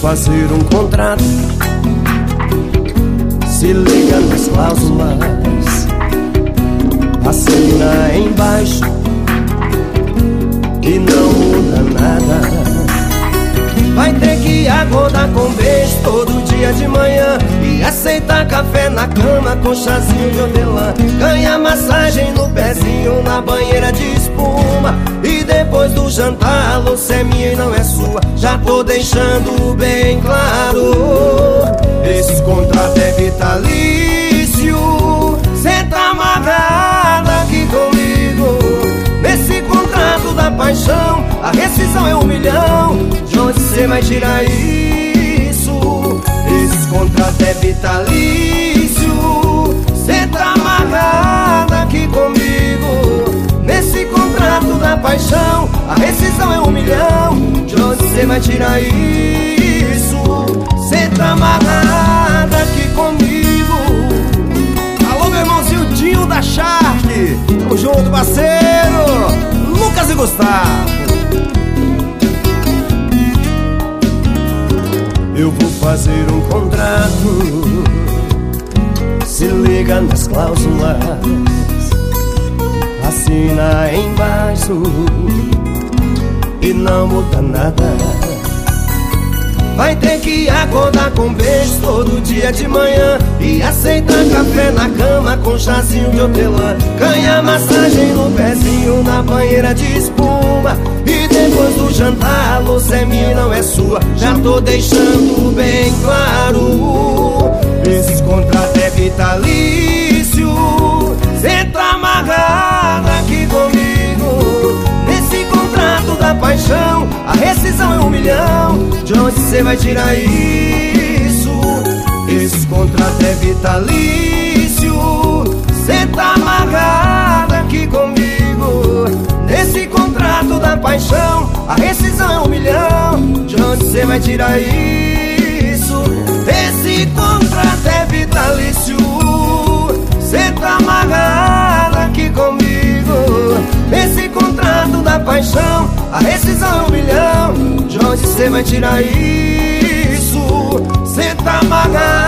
Fazer um contrato. Se liga nas cláusulas. Assina embaixo. E não muda nada. Vai ter que acordar com beijo todo dia de manhã. E aceitar café na cama com chazinho de hortelã. Ganhar massagem no pezinho na banheira de espuma E depois do jantar a louça é minha e não é sua. Já tô deixando bem claro. Esse contrato é vitalício. Cê tá amarrado aqui comigo. Nesse contrato da paixão A rescisão é um milhão. De onde cê vai tirar isso? Cê vai tirar isso? Cê tá amarrado aqui comigo. Alô, meu irmãozinho Dinho da Shark Tamo junto, parceiro. Lucas e Gustavo. Eu vou fazer um contrato. Se liga nas cláusulas. Assina embaixo não muda nada Vai ter que acordar com beijo todo dia de manhã E aceitar café na cama com chazinho de hortelã. Ganhar massagem no pezinho na banheira de espuma. E depois do jantar a louça é minha não é sua. Já tô deixando bem claro De onde cê vai tirar isso? Esse contrato é vitalício. Cê tá amarrado aqui comigo. Nesse contrato da paixão A rescisão é um milhão. De onde cê vai tirar isso? Esse contrato é vitalício. Cê tá amarrado aqui comigo. Nesse contrato da paixão A rescisão é um milhão De onde cê vai tirar isso? Cê tá amarrado